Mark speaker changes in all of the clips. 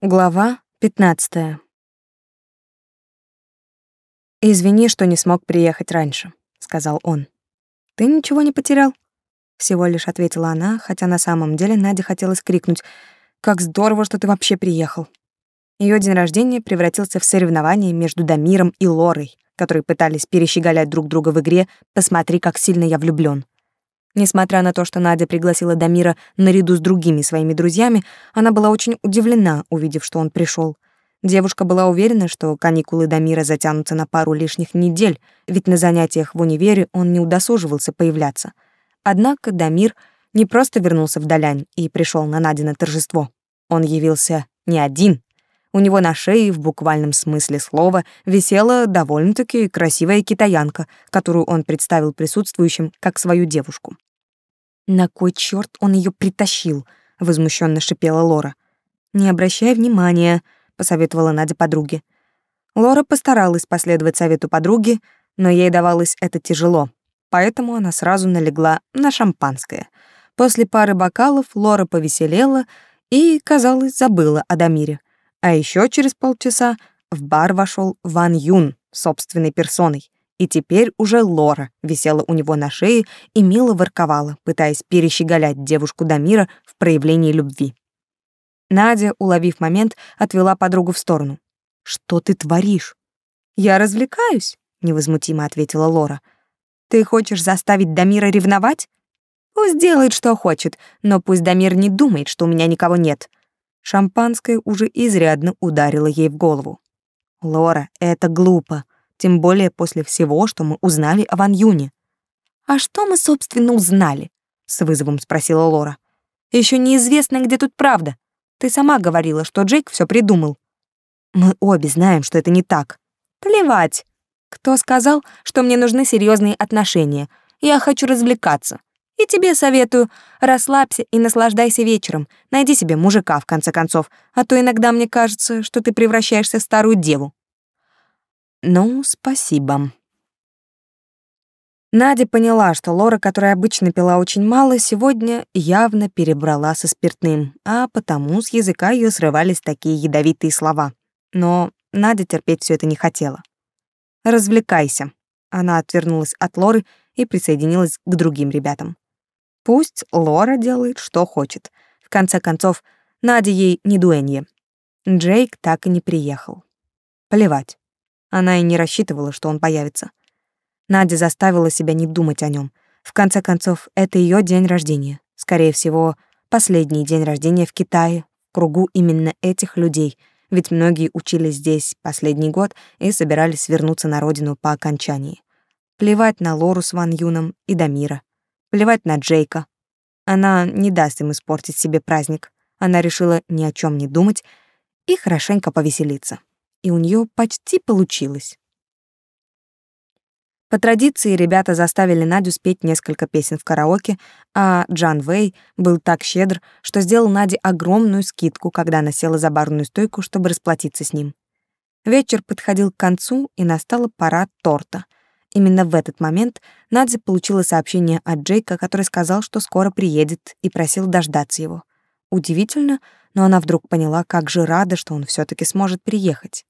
Speaker 1: Глава 15. Извини, что не смог приехать раньше, сказал он. Ты ничего не потерял? Всего лишь ответила она, хотя на самом деле Наде хотелось крикнуть: "Как здорово, что ты вообще приехал". Ее день рождения превратился в соревнование между Дамиром и Лорой, которые пытались перещеголять друг друга в игре «Посмотри, как сильно я влюблён». Несмотря на то, что Надя пригласила Дамира наряду с другими своими друзьями, она была очень удивлена, увидев, что он пришел. Девушка была уверена, что каникулы Дамира затянутся на пару лишних недель, ведь на занятиях в универе он не удосуживался появляться. Однако Дамир не просто вернулся в Далянь и пришел на Надино торжество. Он явился не один. У него на шее, в буквальном смысле слова, висела довольно-таки красивая китаянка, которую он представил присутствующим как свою девушку. «На кой черт он ее притащил?» — возмущенно шипела Лора. «Не обращай внимания», — посоветовала Надя подруге. Лора постаралась последовать совету подруги, но ей давалось это тяжело, поэтому она сразу налегла на шампанское. После пары бокалов Лора повеселела и, казалось, забыла о Дамире. А еще через полчаса в бар вошел Ван Юн собственной персоной, и теперь уже Лора висела у него на шее и мило ворковала, пытаясь перещеголять девушку Дамира в проявлении любви. Надя, уловив момент, отвела подругу в сторону. «Что ты творишь?» «Я развлекаюсь», — невозмутимо ответила Лора. «Ты хочешь заставить Дамира ревновать? Пусть делает, что хочет, но пусть Дамир не думает, что у меня никого нет. Шампанское уже изрядно ударило ей в голову. «Лора, это глупо, тем более после всего, что мы узнали о Ван Юне». «А что мы, собственно, узнали?» — с вызовом спросила Лора. Еще неизвестно, где тут правда. Ты сама говорила, что Джейк все придумал». «Мы обе знаем, что это не так». «Плевать. Кто сказал, что мне нужны серьезные отношения? Я хочу развлекаться. И тебе советую, расслабься и наслаждайся вечером. Найди себе мужика, в конце концов, а то иногда мне кажется, что ты превращаешься в старую деву». «Ну, спасибо». Надя поняла, что Лора, которая обычно пила очень мало, сегодня явно перебрала со спиртным, а потому с языка ее срывались такие ядовитые слова. Но Надя терпеть все это не хотела. «Развлекайся». Она отвернулась от Лоры и присоединилась к другим ребятам. Пусть Лора делает, что хочет. В конце концов, Надя ей не дуэнье. Джейк так и не приехал. Плевать. Она и не рассчитывала, что он появится. Надя заставила себя не думать о нем. В конце концов, это ее день рождения. Скорее всего, последний день рождения в Китае, кругу именно этих людей, ведь многие учились здесь последний год и собирались вернуться на родину по окончании. Плевать на Лору с Ван Юном и Дамира. Плевать на Джейка. Она не даст им испортить себе праздник. Она решила ни о чем не думать и хорошенько повеселиться. И у нее почти получилось. По традиции ребята заставили Надю спеть несколько песен в караоке, а Джан Вэй был так щедр, что сделал Наде огромную скидку, когда она села за барную стойку, чтобы расплатиться с ним. Вечер подходил к концу, и настала пора торта — Именно в этот момент Надя получила сообщение от Джейка, который сказал, что скоро приедет, и просил дождаться его. Удивительно, но она вдруг поняла, как же рада, что он все таки сможет приехать.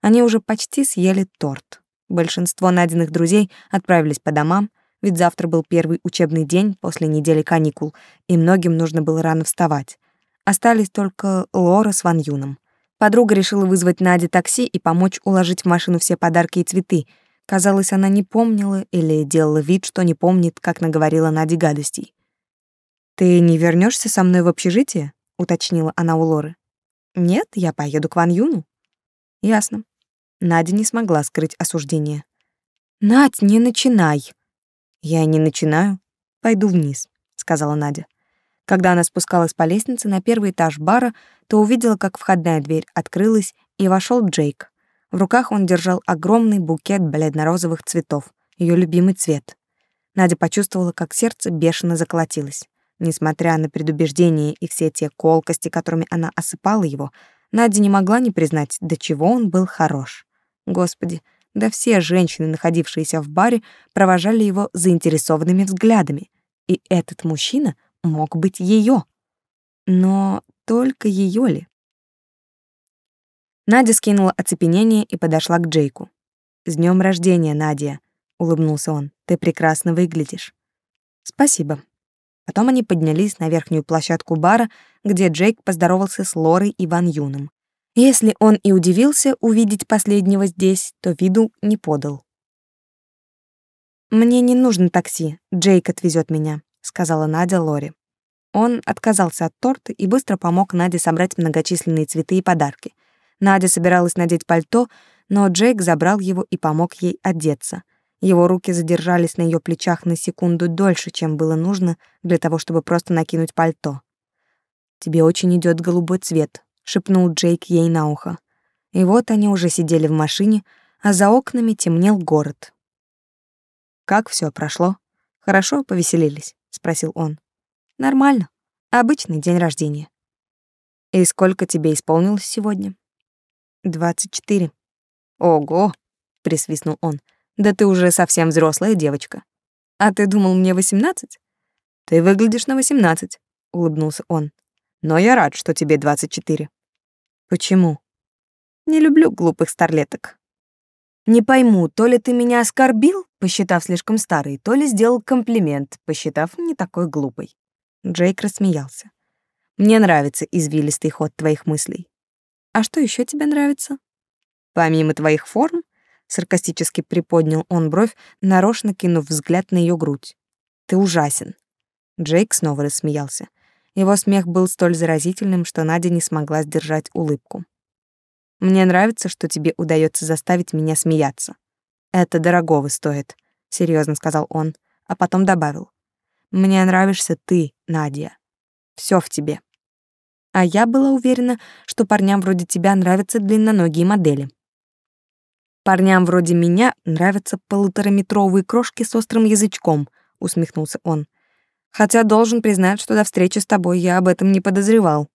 Speaker 1: Они уже почти съели торт. Большинство Надиных друзей отправились по домам, ведь завтра был первый учебный день после недели каникул, и многим нужно было рано вставать. Остались только Лора с Ван Юном. Подруга решила вызвать Наде такси и помочь уложить в машину все подарки и цветы — Казалось, она не помнила или делала вид, что не помнит, как наговорила Наде гадостей. «Ты не вернешься со мной в общежитие?» — уточнила она у Лоры. «Нет, я поеду к Ван Юну». «Ясно». Надя не смогла скрыть осуждение. «Надь, не начинай!» «Я не начинаю. Пойду вниз», — сказала Надя. Когда она спускалась по лестнице на первый этаж бара, то увидела, как входная дверь открылась, и вошел Джейк. В руках он держал огромный букет бледно-розовых цветов, ее любимый цвет. Надя почувствовала, как сердце бешено заколотилось. Несмотря на предубеждения и все те колкости, которыми она осыпала его, Надя не могла не признать, до чего он был хорош. Господи, да все женщины, находившиеся в баре, провожали его заинтересованными взглядами. И этот мужчина мог быть ее. Но только ее ли? Надя скинула оцепенение и подошла к Джейку. «С днем рождения, Надя!» — улыбнулся он. «Ты прекрасно выглядишь». «Спасибо». Потом они поднялись на верхнюю площадку бара, где Джейк поздоровался с Лорой и Ван Юном. Если он и удивился увидеть последнего здесь, то виду не подал. «Мне не нужно такси, Джейк отвезет меня», — сказала Надя Лоре. Он отказался от торта и быстро помог Наде собрать многочисленные цветы и подарки. Надя собиралась надеть пальто, но Джейк забрал его и помог ей одеться. Его руки задержались на ее плечах на секунду дольше, чем было нужно для того, чтобы просто накинуть пальто. «Тебе очень идет голубой цвет», — шепнул Джейк ей на ухо. И вот они уже сидели в машине, а за окнами темнел город. «Как все прошло? Хорошо повеселились?» — спросил он. «Нормально. Обычный день рождения». «И сколько тебе исполнилось сегодня?» «Двадцать четыре». «Ого!» — присвистнул он. «Да ты уже совсем взрослая девочка. А ты думал, мне восемнадцать?» «Ты выглядишь на восемнадцать», — улыбнулся он. «Но я рад, что тебе двадцать четыре». «Почему?» «Не люблю глупых старлеток». «Не пойму, то ли ты меня оскорбил, посчитав слишком старой, то ли сделал комплимент, посчитав не такой глупой. Джейк рассмеялся. Мне нравится извилистый ход твоих мыслей. А что еще тебе нравится? Помимо твоих форм, саркастически приподнял он бровь, нарочно кинув взгляд на ее грудь. Ты ужасен. Джейк снова рассмеялся. Его смех был столь заразительным, что Надя не смогла сдержать улыбку. Мне нравится, что тебе удается заставить меня смеяться. Это дорогого стоит, серьезно сказал он, а потом добавил: Мне нравишься ты, Надя. Все в тебе. А я была уверена, что парням вроде тебя нравятся длинноногие модели. Парням вроде меня нравятся полутораметровые крошки с острым язычком, усмехнулся он. Хотя должен признать, что до встречи с тобой я об этом не подозревал.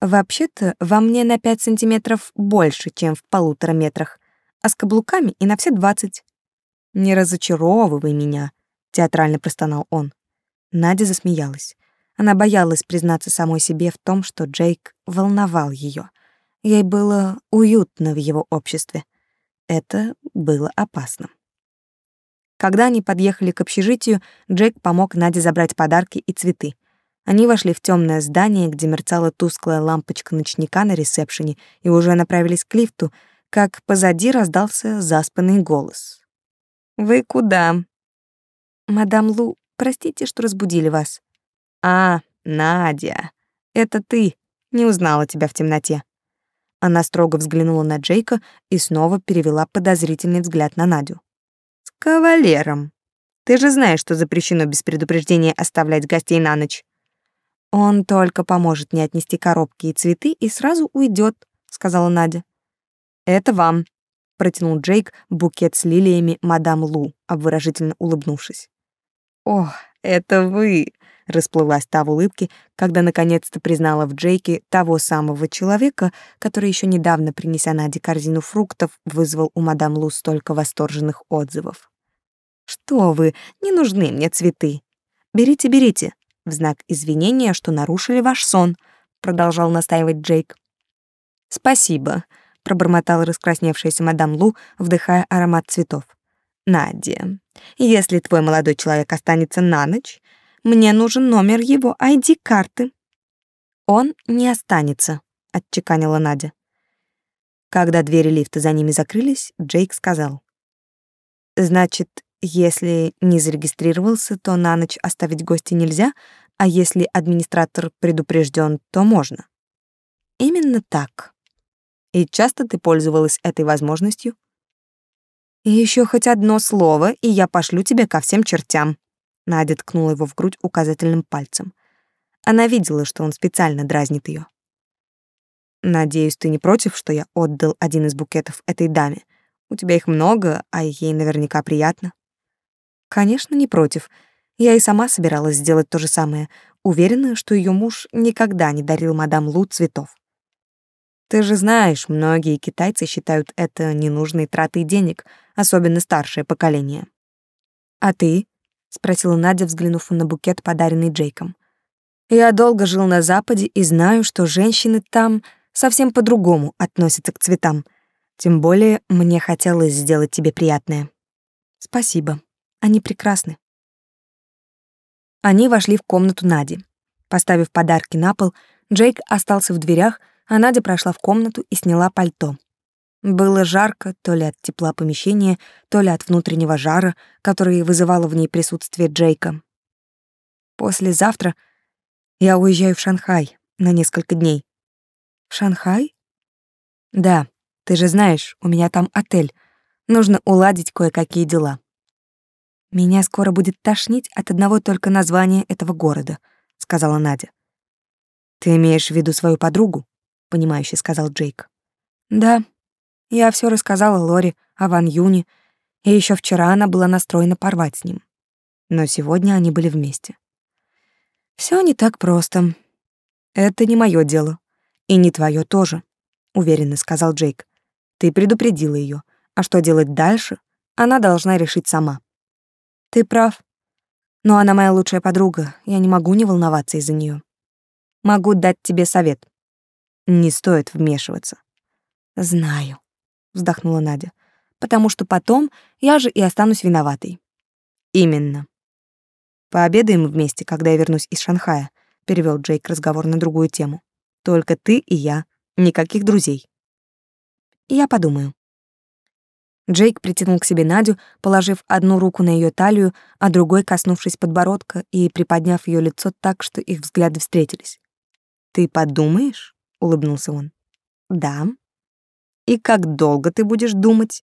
Speaker 1: Вообще-то, во мне на пять сантиметров больше, чем в полутора метрах а с каблуками и на все двадцать. «Не разочаровывай меня», — театрально простонал он. Надя засмеялась. Она боялась признаться самой себе в том, что Джейк волновал ее. Ей было уютно в его обществе. Это было опасно. Когда они подъехали к общежитию, Джейк помог Наде забрать подарки и цветы. Они вошли в темное здание, где мерцала тусклая лампочка ночника на ресепшене, и уже направились к лифту, как позади раздался заспанный голос. «Вы куда?» «Мадам Лу, простите, что разбудили вас». «А, Надя, это ты. Не узнала тебя в темноте». Она строго взглянула на Джейка и снова перевела подозрительный взгляд на Надю. «С кавалером. Ты же знаешь, что запрещено без предупреждения оставлять гостей на ночь». «Он только поможет мне отнести коробки и цветы и сразу уйдет», — сказала Надя. «Это вам», — протянул Джейк букет с лилиями мадам Лу, обворожительно улыбнувшись. «О, это вы!» — расплылась та в улыбке, когда наконец-то признала в Джейке того самого человека, который еще недавно, принеся Наде корзину фруктов, вызвал у мадам Лу столько восторженных отзывов. «Что вы, не нужны мне цветы. Берите, берите, в знак извинения, что нарушили ваш сон», — продолжал настаивать Джейк. «Спасибо», пробормотала раскрасневшаяся мадам Лу, вдыхая аромат цветов. Надя, если твой молодой человек останется на ночь, мне нужен номер его ID-карты. Он не останется, отчеканила Надя. Когда двери лифта за ними закрылись, Джейк сказал: Значит, если не зарегистрировался, то на ночь оставить гостя нельзя, а если администратор предупрежден, то можно. Именно так. И часто ты пользовалась этой возможностью? Еще хоть одно слово, и я пошлю тебя ко всем чертям. Надя ткнула его в грудь указательным пальцем. Она видела, что он специально дразнит ее. Надеюсь, ты не против, что я отдал один из букетов этой даме. У тебя их много, а ей наверняка приятно. Конечно, не против. Я и сама собиралась сделать то же самое, уверена, что ее муж никогда не дарил мадам Лу цветов. Ты же знаешь, многие китайцы считают это ненужной тратой денег, особенно старшее поколение. А ты? Спросила Надя, взглянув на букет, подаренный Джейком. Я долго жил на западе и знаю, что женщины там совсем по-другому относится к цветам. Тем более мне хотелось сделать тебе приятное. Спасибо. Они прекрасны. Они вошли в комнату Нади. Поставив подарки на пол, Джейк остался в дверях, а Надя прошла в комнату и сняла пальто. Было жарко то ли от тепла помещения, то ли от внутреннего жара, который вызывало в ней присутствие Джейка. Послезавтра я уезжаю в Шанхай на несколько дней. В Шанхай? Да, ты же знаешь, у меня там отель. Нужно уладить кое-какие дела. Меня скоро будет тошнить от одного только названия этого города, сказала Надя. Ты имеешь в виду свою подругу? понимающе сказал Джейк. Да, я все рассказала Лори о Ван Юне, и еще вчера она была настроена порвать с ним. Но сегодня они были вместе. Все не так просто. Это не мое дело. И не твое тоже, уверенно сказал Джейк. Ты предупредила ее, а что делать дальше, она должна решить сама. Ты прав. Но она моя лучшая подруга, я не могу не волноваться из-за нее. Могу дать тебе совет. Не стоит вмешиваться. Знаю вздохнула Надя. Потому что потом я же и останусь виноватой. Именно. Пообедаем вместе, когда я вернусь из Шанхая, перевел Джейк разговор на другую тему. Только ты и я, никаких друзей. Я подумаю. Джейк притянул к себе Надю, положив одну руку на ее талию, а другой коснувшись подбородка и приподняв ее лицо так, что их взгляды встретились. «Ты подумаешь?» — улыбнулся он. «Да», и как долго ты будешь думать?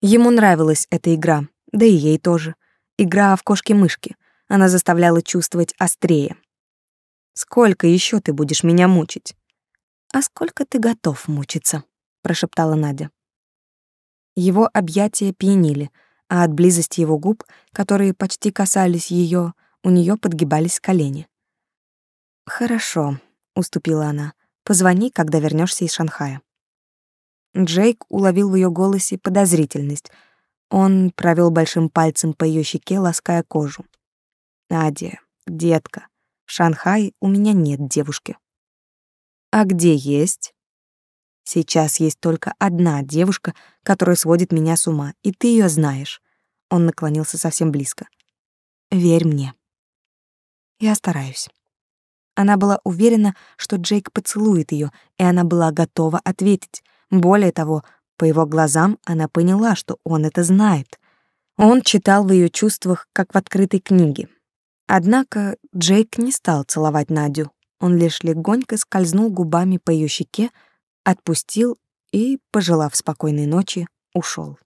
Speaker 1: Ему нравилась эта игра, да и ей тоже. Игра в кошки-мышки. Она заставляла чувствовать острее. Сколько еще ты будешь меня мучить? А сколько ты готов мучиться? прошептала Надя. Его объятия пьянили, а от близости его губ, которые почти касались ее, у нее подгибались колени. Хорошо, уступила она. Позвони, когда вернешься из Шанхая. Джейк уловил в ее голосе подозрительность. Он провел большим пальцем по ее щеке, лаская кожу. Надя, детка, в Шанхае у меня нет девушки. А где есть? Сейчас есть только одна девушка, которая сводит меня с ума, и ты ее знаешь. Он наклонился совсем близко. Верь мне. Я стараюсь. Она была уверена, что Джейк поцелует ее, и она была готова ответить. Более того, по его глазам она поняла, что он это знает. Он читал в ее чувствах, как в открытой книге. Однако Джейк не стал целовать Надю. Он лишь легонько скользнул губами по ее щеке, отпустил и, пожелав спокойной ночи, ушел.